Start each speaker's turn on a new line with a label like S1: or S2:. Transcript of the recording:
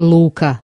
S1: Luca.